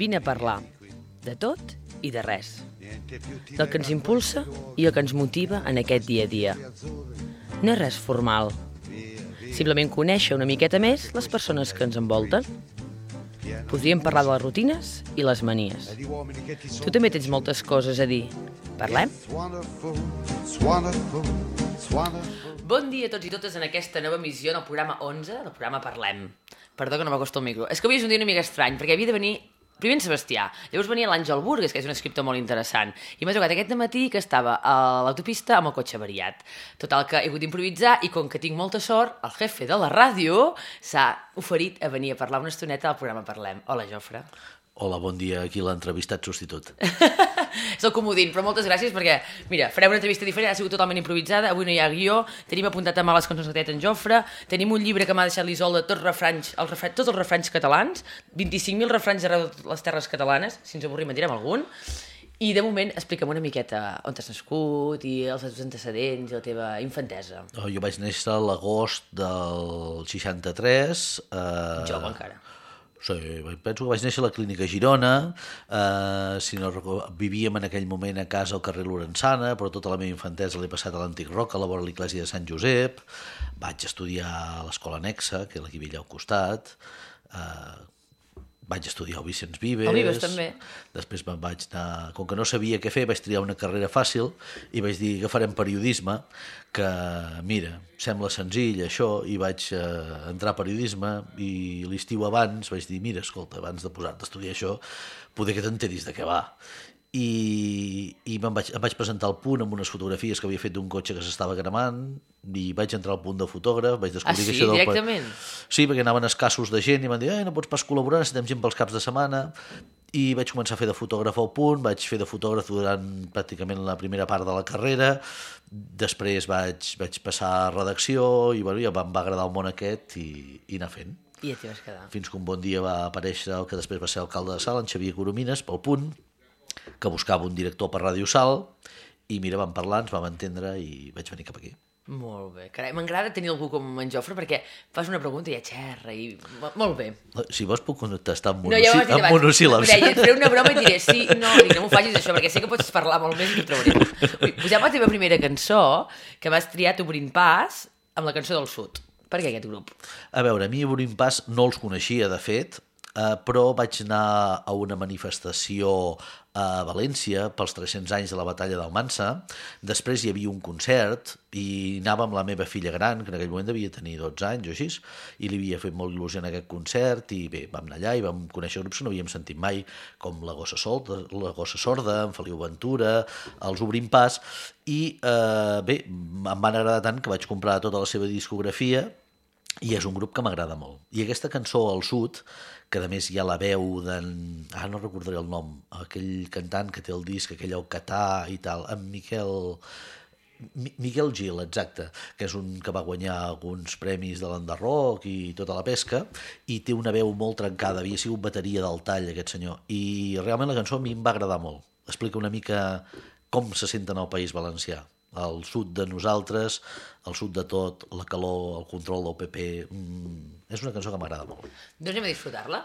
Vine a parlar de tot i de res. Del que ens impulsa i el que ens motiva en aquest dia a dia. No és res formal. Simplement conèixer una miqueta més les persones que ens envolten. Podríem parlar de les rutines i les manies. Tu també tens moltes coses a dir. Parlem? Bon dia a tots i totes en aquesta nova emissió del programa 11 del programa Parlem. Perdó que no m'acosto al micro. És que avui és un dia una mica estrany, perquè havia de venir primer en Sebastià, llavors venia l'Àngel Burgues, que és un escriptor molt interessant, i m'ha trucat aquest matí que estava a l'autopista amb el cotxe variat. Total, que he hagut d'improvisar, i com que tinc molta sort, el jefe de la ràdio s'ha oferit a venir a parlar una estoneta al programa Parlem. Hola, Jofre. Hola, bon dia, aquí l'entrevistat substitut. és el comodín, però moltes gràcies perquè, mira, farem una entrevista diferent, ha sigut totalment improvisada, avui no hi ha guió, tenim apuntat a mà les cançons que té en Jofre, tenim un llibre que m'ha deixat l'Isolda, tots, refranys, els refranys, tots els refranys catalans, 25.000 refranys arreu de les terres catalanes, si ens avorrim en direm algun, i de moment explica'm una miqueta on has nascut i els teus antecedents i la teva infantesa. Oh, jo vaig néixer a l'agost del 63. Eh... Jove encara. Sí, penso que vaig néixer a la clínica Girona, eh, si no vivíem en aquell moment a casa al carrer Lorenzana, però tota la meva infantesa l'he passat a l'Antic Roc, a la vora l'església de Sant Josep, vaig estudiar a l'escola Nexa, que és la que hi al costat, eh, vaig estudiar al Vicenç Vives. Al Vives, també. Després me'n vaig anar... Com que no sabia què fer, vaig triar una carrera fàcil i vaig dir que farem periodisme, que, mira, sembla senzill això, i vaig eh, entrar a periodisme i l'estiu abans vaig dir, mira, escolta, abans de posar-te a estudiar això, poder que t'enteris de què va i, i em vaig, em vaig presentar al punt amb unes fotografies que havia fet d'un cotxe que s'estava cremant i vaig entrar al punt de fotògraf vaig descobrir ah, sí? que això del... directament? Sí, perquè anaven escassos de gent i van dir, eh, no pots pas col·laborar, necessitem gent pels caps de setmana i vaig començar a fer de fotògraf al punt, vaig fer de fotògraf durant pràcticament la primera part de la carrera, després vaig, vaig passar a redacció i bueno, ja em va agradar el món aquest i, i anar fent. I t'hi vas quedar. Fins que un bon dia va aparèixer el que després va ser alcalde de Sala, en Xavier Coromines, pel punt, que buscava un director per Ràdio Sal i mira, vam parlar, ens vam entendre i vaig venir cap aquí. Molt bé. Carai, m'agrada tenir algú com en Jofre perquè fas una pregunta i ja xerra i... Molt bé. Si vols puc contestar amb, monosi... no, ja amb monosíl·labs. Deia, et faré una broma i diré sí, no, dic, no m'ho facis això perquè sé que pots parlar molt més i t'ho trauré. Ui, posem la teva primera cançó que m'has triat obrint pas amb la cançó del Sud. Per què aquest grup? A veure, a mi Obrint Pas no els coneixia, de fet, eh, però vaig anar a una manifestació a València pels 300 anys de la batalla d'Almansa. Després hi havia un concert i anava amb la meva filla gran, que en aquell moment devia tenir 12 anys o així, i li havia fet molt il·lusió en aquest concert i bé, vam anar allà i vam conèixer grups que no havíem sentit mai, com la Gossa, Solta, la Gossa Sorda, en Feliu Ventura, els Obrim Pas, i eh, bé, em van agradar tant que vaig comprar tota la seva discografia i és un grup que m'agrada molt. I aquesta cançó, al sud, que a més hi ha la veu d'en... Ah, no recordaré el nom, aquell cantant que té el disc, aquell au Catà i tal, en Miquel... Miguel Gil, exacte, que és un que va guanyar alguns premis de l'Enderroc i tota la pesca, i té una veu molt trencada, havia sigut bateria del tall aquest senyor, i realment la cançó a mi em va agradar molt. Explica una mica com se senten al País Valencià al sud de nosaltres, al sud de tot, la calor, el control del PP... Mm, és una cançó que m'agrada molt. Doncs anem a disfrutar-la.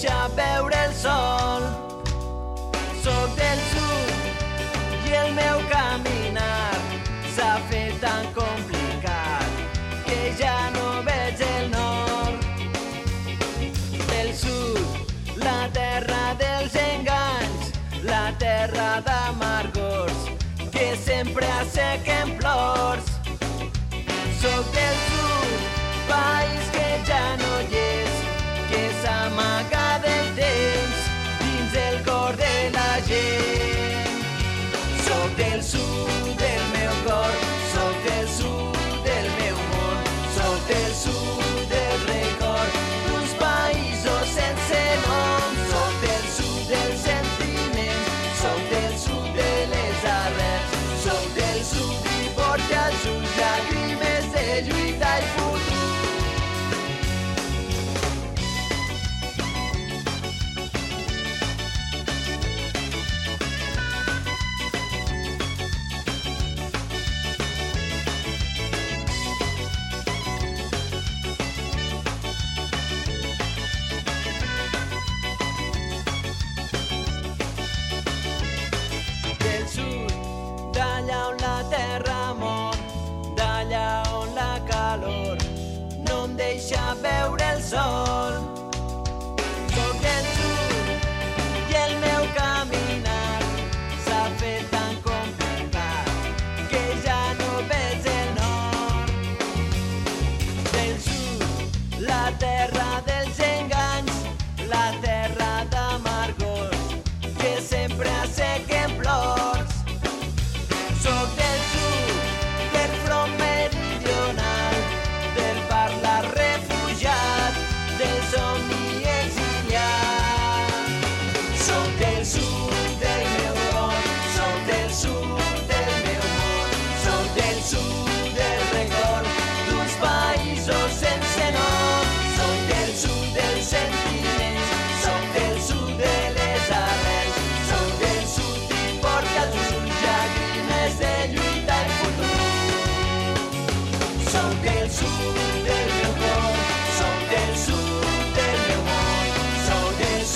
Deixa veure el sol. Soc del sud i el meu caminar s'ha fet tan complicat que ja no veig el nord. Del sud, la terra dels enganys, la terra d'amargors que sempre assequen plors. Soc del sud, país que del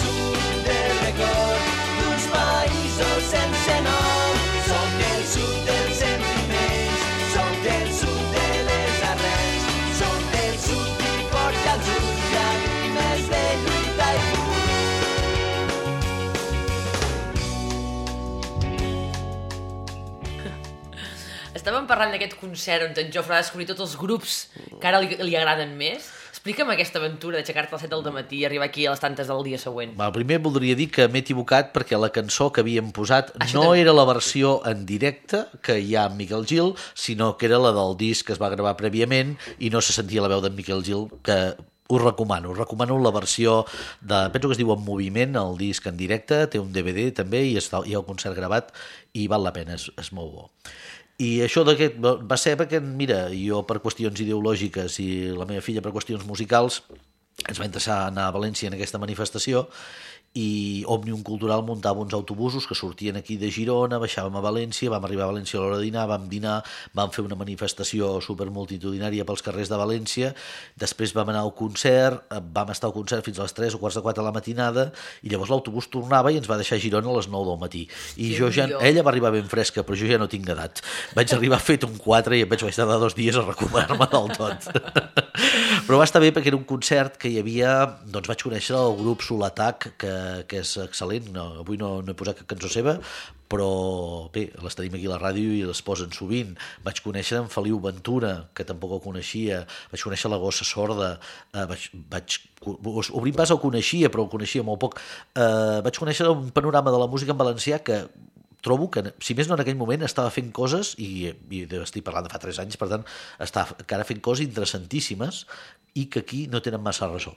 del record països del sud de les del sud lluita i. Estàvem parlant d'aquest concert on en Jofre va descobrir tots els grups que ara li, li agraden més. Explica'm aquesta aventura d'aixecar-te a les 7 del matí i arribar aquí a les tantes del dia següent. Va, primer voldria dir que m'he equivocat perquè la cançó que havíem posat Això no també. era la versió en directe que hi ha amb Miquel Gil, sinó que era la del disc que es va gravar prèviament i no se sentia la veu d'en Miquel Gil, que us recomano, us recomano la versió de, penso que es diu En Moviment, el disc en directe, té un DVD també i està, hi ha un concert gravat i val la pena, és, és molt bo. I això va ser perquè, mira, jo per qüestions ideològiques i la meva filla per qüestions musicals ens va interessar anar a València en aquesta manifestació i Òmnium Cultural muntava uns autobusos que sortien aquí de Girona, baixàvem a València, vam arribar a València a l'hora de dinar, vam dinar, vam fer una manifestació supermultitudinària pels carrers de València, després vam anar al concert, eh, vam estar al concert fins a les 3 o quarts de 4 de la matinada i llavors l'autobús tornava i ens va deixar a Girona a les 9 del matí. I jo ja, ella va arribar ben fresca, però jo ja no tinc edat. Vaig arribar fet un 4 i em vaig tardar dos dies a recuperar-me del tot. però va estar bé perquè era un concert que hi havia, doncs vaig conèixer el grup Solatac, que, que és excel·lent, no, avui no, no he posat cap cançó seva, però bé, les tenim aquí a la ràdio i les posen sovint. Vaig conèixer en Feliu Ventura, que tampoc el coneixia, vaig conèixer la gossa sorda, eh, vaig, vaig obrint pas el coneixia, però el coneixia molt poc. Eh, vaig conèixer un panorama de la música en valencià que trobo que, si més no en aquell moment, estava fent coses, i, i estic parlant de fa 3 anys, per tant, està encara fent coses interessantíssimes i que aquí no tenen massa ressò.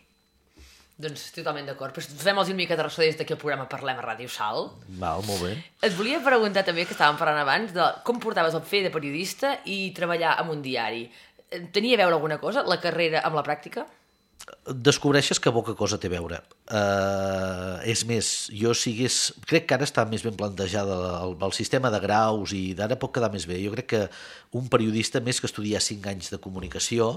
Doncs estic totalment d'acord. Però fem-los una mica de ressò des d'aquí al programa Parlem a Ràdio Sal. Val, molt bé. Et volia preguntar també, que estàvem parlant abans, de com portaves el fer de periodista i treballar en un diari. Eh, Tenia a veure alguna cosa, la carrera amb la pràctica? Descobreixes que poca cosa té a veure. Uh, és més, jo sigués... Crec que ara està més ben plantejada el, el sistema de graus i d'ara pot quedar més bé. Jo crec que un periodista, més que estudiar 5 anys de comunicació,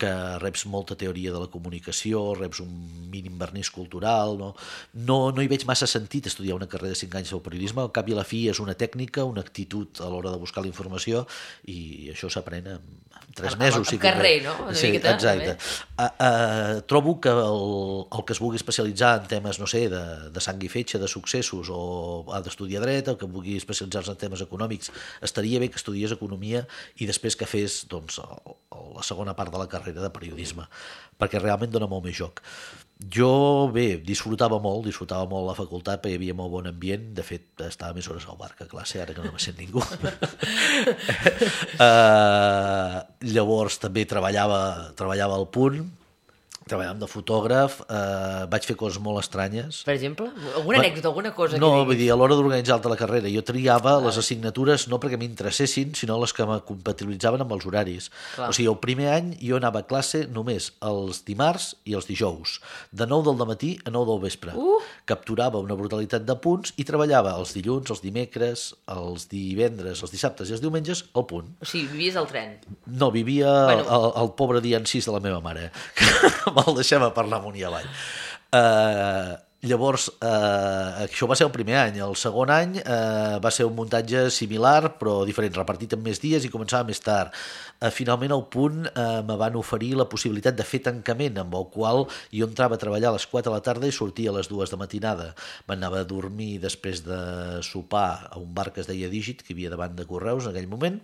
que reps molta teoria de la comunicació, reps un mínim vernís cultural, no, no, no hi veig massa sentit estudiar una carrera de 5 anys del periodisme, al cap i a la fi és una tècnica, una actitud a l'hora de buscar la informació i això s'aprèn en 3 Al- mesos. al si convé. carrer, no? Una sí, miqueta, exacte. Uh, uh, trobo que el, el que es vulgui especialitzar en temes, no sé, de, de sang i fetge, de successos, o ha d'estudiar dret, el que vulgui especialitzar-se en temes econòmics, estaria bé que estudiés economia i després que fes doncs, el, el, la segona part de la carrera de periodisme, perquè realment dona molt més joc. Jo, bé, disfrutava molt, disfrutava molt la facultat perquè hi havia molt bon ambient. De fet, estava més hores al bar que a classe, ara que no me sent ningú. uh, llavors també treballava, treballava al punt, treballàvem de fotògraf, eh, vaig fer coses molt estranyes. Per exemple? Alguna Va- anècdota, alguna cosa No, que vull dir, a l'hora d'organitzar-te la carrera, jo triava les assignatures no perquè m'interessessin, sinó les que me compatibilitzaven amb els horaris. Clar. O sigui, el primer any jo anava a classe només els dimarts i els dijous, de 9 del matí a 9 del vespre. Uh! Capturava una brutalitat de punts i treballava els dilluns, els dimecres, els divendres, els dissabtes i els diumenges al punt. O sigui, vivies al tren. No, vivia Bueno. el, el pobre dia en sis de la meva mare, que me'l deixava parlar amunt i avall. Uh, llavors, uh, això va ser el primer any. El segon any uh, va ser un muntatge similar, però diferent, repartit en més dies i començava més tard. Uh, finalment, al punt, uh, me van oferir la possibilitat de fer tancament, amb el qual jo entrava a treballar a les 4 de la tarda i sortia a les 2 de matinada. M'anava a dormir després de sopar a un bar que es deia Digit, que hi havia davant de Correus en aquell moment,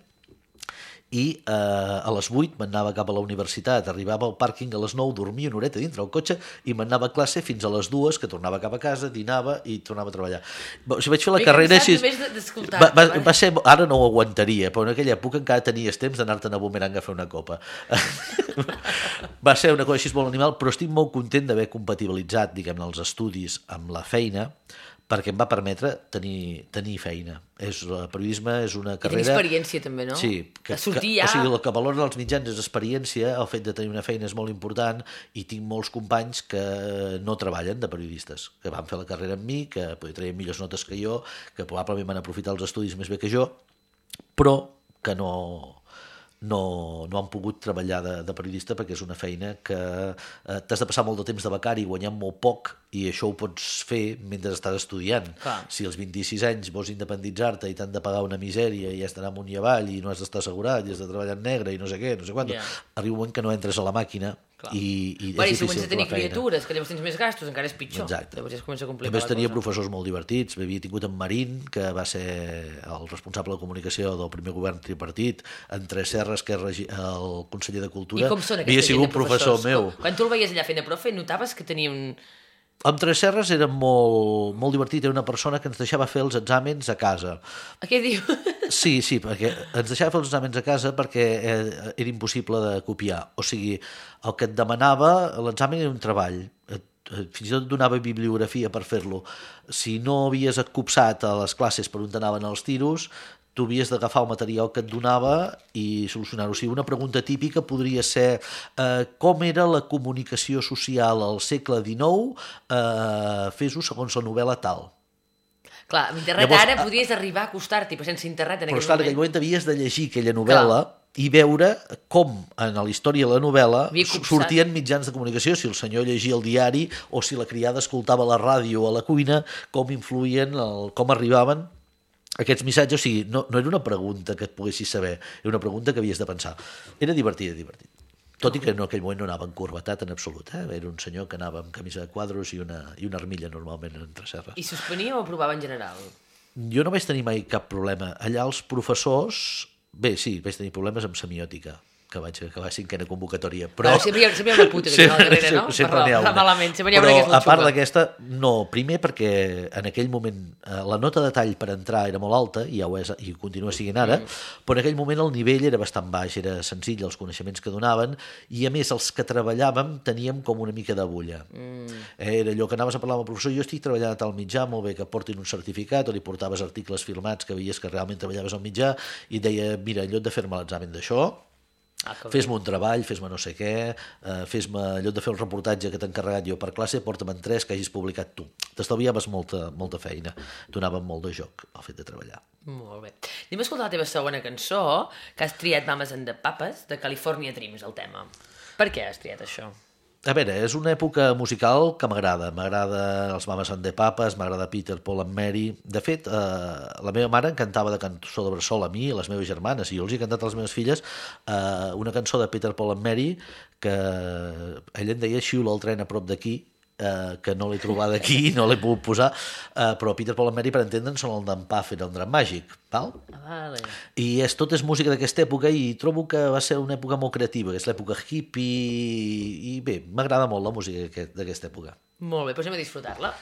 i eh, a les 8 m'anava cap a la universitat, arribava al pàrquing a les 9, dormia una horeta dintre el cotxe i m'anava a classe fins a les 2, que tornava cap a casa, dinava i tornava a treballar. O sigui, vaig fer la M'he carrera així... Va, va, eh? va ser, ara no ho aguantaria, però en aquella època encara tenies temps d'anar-te'n a Bumerang a fer una copa. va ser una cosa així molt animal, però estic molt content d'haver compatibilitzat, diguem-ne, els estudis amb la feina, perquè em va permetre tenir, tenir feina. És, el periodisme és una I carrera... experiència també, no? Sí, que, sortir ja... o sigui, el que valoren els mitjans és experiència, el fet de tenir una feina és molt important i tinc molts companys que no treballen de periodistes, que van fer la carrera amb mi, que potser traien millors notes que jo, que probablement van aprofitar els estudis més bé que jo, però que no, no, no han pogut treballar de, de periodista perquè és una feina que eh, t'has de passar molt de temps de becari guanyant molt poc i això ho pots fer mentre estàs estudiant. Clar. Si als 26 anys vols independitzar-te i t'han de pagar una misèria i has d'anar amunt i avall i no has d'estar assegurat i has de treballar en negre i no sé què, no sé quant, Ja. arriba un moment que no entres a la màquina Clar. i, i i és si difícil comences a tenir criatures, que llavors tens més gastos, encara és pitjor. Exacte. Llavors ja es comença a complicar la tenia cosa. professors molt divertits. Havia tingut en Marín, que va ser el responsable de comunicació del primer govern tripartit, en Tres Serres, que és regi- el conseller de Cultura. I com són Havia sigut professor meu. Quan tu el veies allà fent de profe, notaves que tenia un... Amb Tres Serres era molt, molt divertit. Era una persona que ens deixava fer els exàmens a casa. A què diu? Sí, sí, perquè ens deixava fer els exàmens a casa perquè eh, era impossible de copiar. O sigui, el que et demanava, l'examen era un treball. Fins i tot donava bibliografia per fer-lo. Si no havies copsat a les classes per on t'anaven els tiros, tu havies d'agafar el material que et donava i solucionar-ho. O sigui, una pregunta típica podria ser eh, com era la comunicació social al segle XIX, eh, fes-ho segons la novel·la tal. Clar, amb internet Llavors, ara a- podries arribar a acostar-t'hi, però sense internet en Però aquell esclar, en moment. aquell moment havies de llegir aquella novel·la i veure com en la història de la novel·la sortien mitjans de comunicació, si el senyor llegia el diari o si la criada escoltava la ràdio a la cuina, com influïen, el, com arribaven aquests missatges. O sigui, no, no era una pregunta que et poguessis saber, era una pregunta que havies de pensar. Era divertit, divertit. Tot i que en aquell moment no anava encurvatat en absolut, eh? era un senyor que anava amb camisa de quadros i una, i una armilla normalment entre serres. I suspenia o aprovava en general? Jo no vaig tenir mai cap problema. Allà els professors... Bé, sí, vaig tenir problemes amb semiòtica, que vaig acabar cinquena convocatòria, però... Però... sempre, hi ha, sempre hi ha una puta que la carrera, no? sempre n'hi ha una. Malament, sempre hi ha però, una que és la a part d'aquesta, no. Primer perquè en aquell moment eh, la nota de tall per entrar era molt alta, i ja ho és, i continua sent ara, Mm. però en aquell moment el nivell era bastant baix, era senzill els coneixements que donaven, i a més els que treballàvem teníem com una mica de bulla. Mm. Eh, Era allò que anaves a parlar amb el professor, jo estic treballant a tal mitjà, molt bé, que portin un certificat, o li portaves articles filmats que veies que realment treballaves al mitjà, i deia, mira, en lloc de fer-me l'examen d'això, Ah, fes-me un treball, fes-me no sé què, eh, fes-me, lloc de fer un reportatge que t'he encarregat jo per classe, porta'm en tres que hagis publicat tu. T'estalviaves molta, molta feina, donaven molt de joc el fet de treballar. Molt bé. Anem a escoltar la teva segona cançó, que has triat Mames and the Papas, de California Dreams, el tema. Per què has triat això? A veure, és una època musical que m'agrada. M'agrada els Mames and the Papas, m'agrada Peter, Paul and Mary. De fet, eh, la meva mare em cantava de cançó de bressol a mi i a les meves germanes, i jo els he cantat a les meves filles eh, una cançó de Peter, Paul and Mary que ella en deia Xiula el tren a prop d'aquí, eh, que no l'he trobat aquí, no l'he pogut posar, eh, però Peter Paul and Mary, per entendre'n, són el d'en Puffer, el dram màgic, val? Ah, vale. I és, tot és música d'aquesta època i trobo que va ser una època molt creativa, que és l'època hippie, i bé, m'agrada molt la música d'aquest- d'aquesta època. Molt bé, doncs anem a disfrutar-la.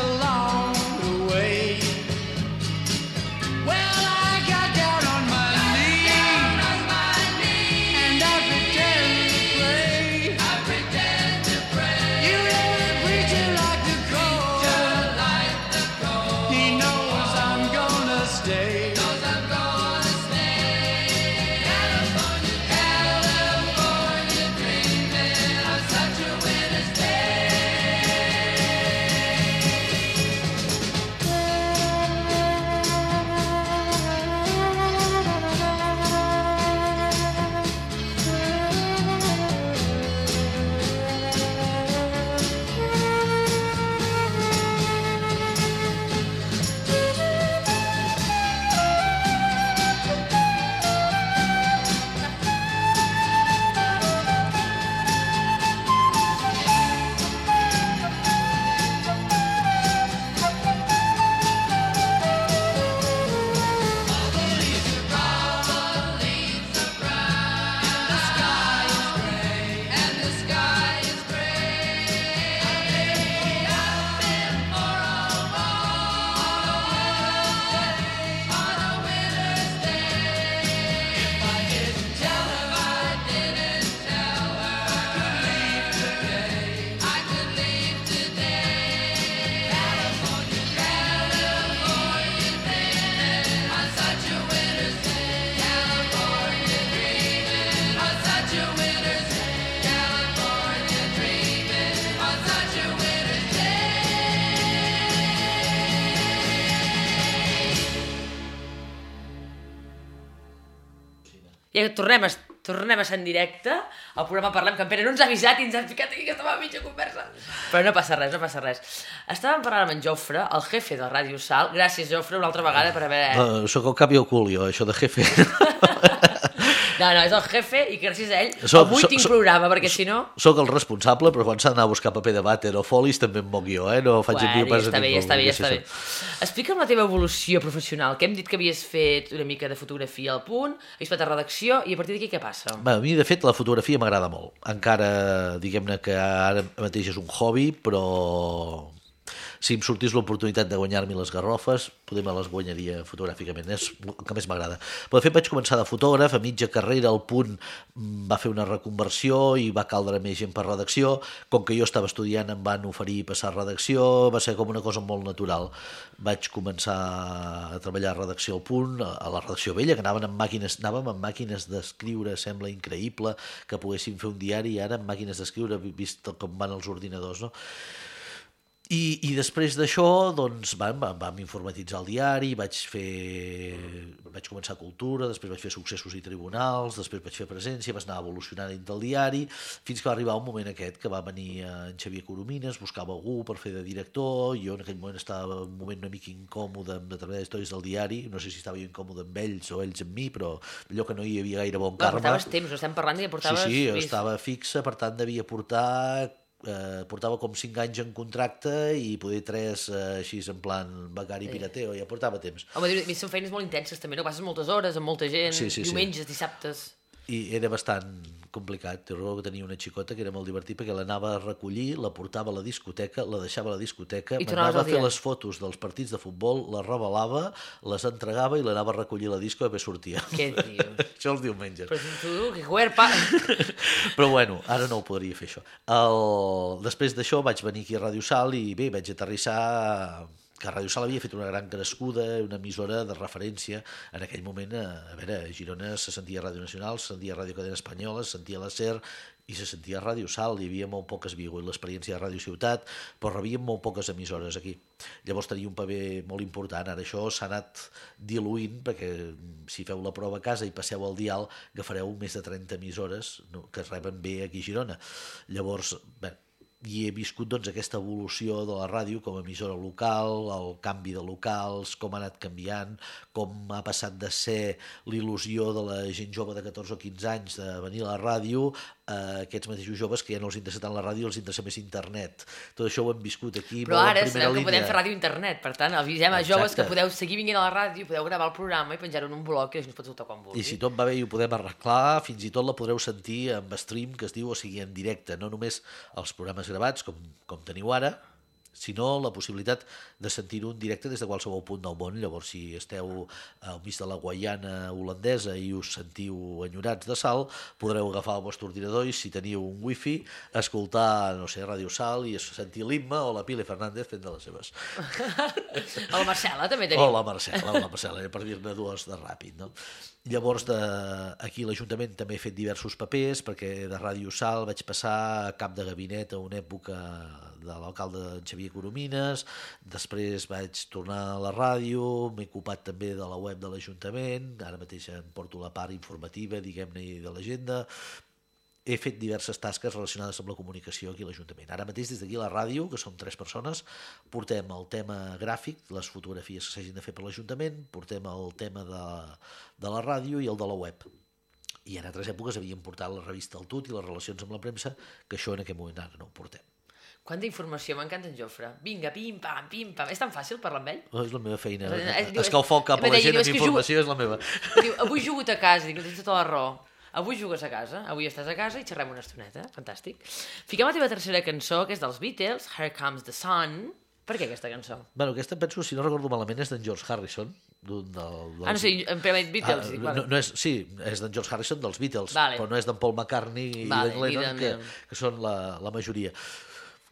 I passed Ja tornem a, tornem a ser en directe al programa Parlem, que en Pere no ens ha avisat i ens ha ficat aquí que estava a mitja conversa. Però no passa res, no passa res. Estàvem parlant amb en Jofre, el jefe de Ràdio Sal. Gràcies, Jofre, una altra vegada per haver... Uh, soc el cap i el cul, jo, això de jefe. No, no, és el jefe i gràcies a ell Soc- avui soc- tinc soc- programa, perquè si no... Soc el responsable, però quan s'ha d'anar a buscar paper de vàter o folis també em moc jo, eh? No faig Bueno, envio ja pas a està bé, ningú, ja està bé, ja està bé. Explica'm la teva evolució professional, que hem dit que havies fet una mica de fotografia al punt, havies fet a redacció, i a partir d'aquí què passa? Bé, a mi, de fet, la fotografia m'agrada molt. Encara, diguem-ne que ara mateix és un hobby, però si em sortís l'oportunitat de guanyar-me les garrofes, poder me les guanyaria fotogràficament, és el que més m'agrada. Però de fet vaig començar de fotògraf, a mitja carrera al punt mm, va fer una reconversió i va caldre més gent per redacció, com que jo estava estudiant em van oferir passar redacció, va ser com una cosa molt natural. Vaig començar a treballar a redacció al punt, a la redacció vella, que anaven amb màquines, anàvem amb màquines d'escriure, sembla increïble que poguéssim fer un diari ara amb màquines d'escriure, vist com van els ordinadors, no? I, i després d'això doncs, vam, vam, vam informatitzar el diari, vaig fer vaig començar cultura, després vaig fer successos i tribunals, després vaig fer presència, vas anar evolucionant dintre del diari, fins que va arribar un moment aquest que va venir en Xavier Coromines, buscava algú per fer de director, jo en aquell moment estava un moment una mica incòmode amb determinades històries del diari, no sé si estava jo incòmode amb ells o ells amb mi, però allò que no hi havia gaire bon karma... portaves temps, estem parlant que portaves... Sí, sí, jo estava fixa, per tant devia portar eh, portava com 5 anys en contracte i poder 3 eh, així en plan becari pirateo, ja portava temps. Home, són feines molt intenses també, no? Passes moltes hores amb molta gent, Sí, sí, sí. diumenges, dissabtes... i era bastant complicat. Recordo que tenia una xicota que era molt divertit perquè l'anava a recollir, la portava a la discoteca, la deixava a la discoteca, m'anava a fer les fotos dels partits de futbol, les revelava, les entregava i l'anava a recollir a la disco i després sortia. Què dius? això els diumenges. Però tu, que cuerpa... Però bueno, ara no ho podria fer això. El... Després d'això vaig venir aquí a Ràdio Sal i bé, vaig aterrissar que Ràdio Sal havia fet una gran crescuda, una emissora de referència. En aquell moment, a, a veure, a Girona se sentia Ràdio Nacional, se sentia Ràdio Cadena Espanyola, se sentia la SER i se sentia Ràdio Sal, hi havia molt poques, havia hagut l'experiència de Ràdio Ciutat, però rebíem molt poques emissores aquí. Llavors tenia un paper molt important, ara això s'ha anat diluint, perquè si feu la prova a casa i passeu al dial, agafareu més de 30 emissores que es reben bé aquí a Girona. Llavors, bé, i he viscut doncs, aquesta evolució de la ràdio com a emissora local, el canvi de locals, com ha anat canviant, com ha passat de ser l'il·lusió de la gent jove de 14 o 15 anys de venir a la ràdio a aquests mateixos joves que ja no els interessa tant la ràdio, els interessa més internet. Tot això ho hem viscut aquí Però ara sabeu que línia. podem fer ràdio internet, per tant, avisem a joves que podeu seguir vinguent a la ràdio, podeu gravar el programa i penjar-ho en un bloc i gent es pot escoltar quan vulgui. I si tot va bé i ho podem arreglar, fins i tot la podreu sentir amb stream, que es diu, o sigui, en directe, no només els programes gravats, com, com teniu ara, sinó la possibilitat de sentir-ho en directe des de qualsevol punt del món. Llavors, si esteu al mig de la Guaiana holandesa i us sentiu enyorats de sal, podreu agafar el vostre ordinador i, si teniu un wifi, escoltar, no sé, Ràdio Sal i sentir l'Imma o la Pile Fernández fent de les seves. O la Marcela també tenim. O la Marcela, o la Marcela, per dir-ne dues de ràpid, no? Llavors, de, aquí l'Ajuntament també he fet diversos papers, perquè de Ràdio Sal vaig passar a cap de gabinet a una època de l'alcalde Xavier Coromines, després vaig tornar a la ràdio, m'he ocupat també de la web de l'Ajuntament, ara mateix em porto la part informativa, diguem-ne, de l'agenda, he fet diverses tasques relacionades amb la comunicació aquí a l'Ajuntament. Ara mateix, des d'aquí a la ràdio, que som tres persones, portem el tema gràfic, les fotografies que s'hagin de fer per l'Ajuntament, portem el tema de, de la ràdio i el de la web. I en altres èpoques havíem portat la revista El Tut i les relacions amb la premsa, que això en aquest moment ara no ho portem. Quanta informació, m'encanta en Jofre. Vinga, pim-pam, pim-pam. És tan fàcil parlar amb ell? Oh, és la meva feina. El cap a la gent amb informació és la meva. Diu, avui jugo a casa. Dic, tens tota la raó. Avui jugues a casa, avui estàs a casa i xerrem una estoneta. Fantàstic. Fiquem la teva tercera cançó, que és dels Beatles, Here Comes the Sun. Per què aquesta cançó? Bueno, aquesta penso, si no recordo malament, és d'en George Harrison, d'un del, dels... Ah, no sé, en dit Beatles. Ah, dic, no, no és, sí, és d'en George Harrison dels Beatles, Vale. però no és d'en Paul McCartney i Vale, d'en Lennon, i que, que són la, la majoria.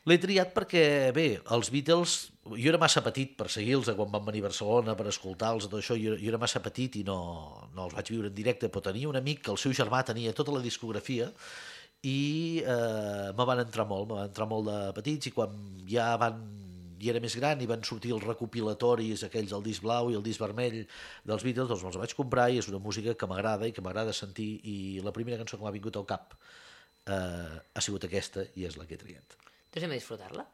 L'he triat perquè, bé, els Beatles, jo era massa petit per seguir-los quan van venir a Barcelona, per escoltar-los, tot això, jo, jo era massa petit i no, no els vaig viure en directe, però tenia un amic que el seu germà tenia tota la discografia i eh, me van entrar molt, me van entrar molt de petits i quan ja van i era més gran i van sortir els recopilatoris aquells, el disc blau i el disc vermell dels Beatles, doncs me'ls vaig comprar i és una música que m'agrada i que m'agrada sentir i la primera cançó que m'ha vingut al cap eh, ha sigut aquesta i és la que he triat. Doncs anem a disfrutar-la.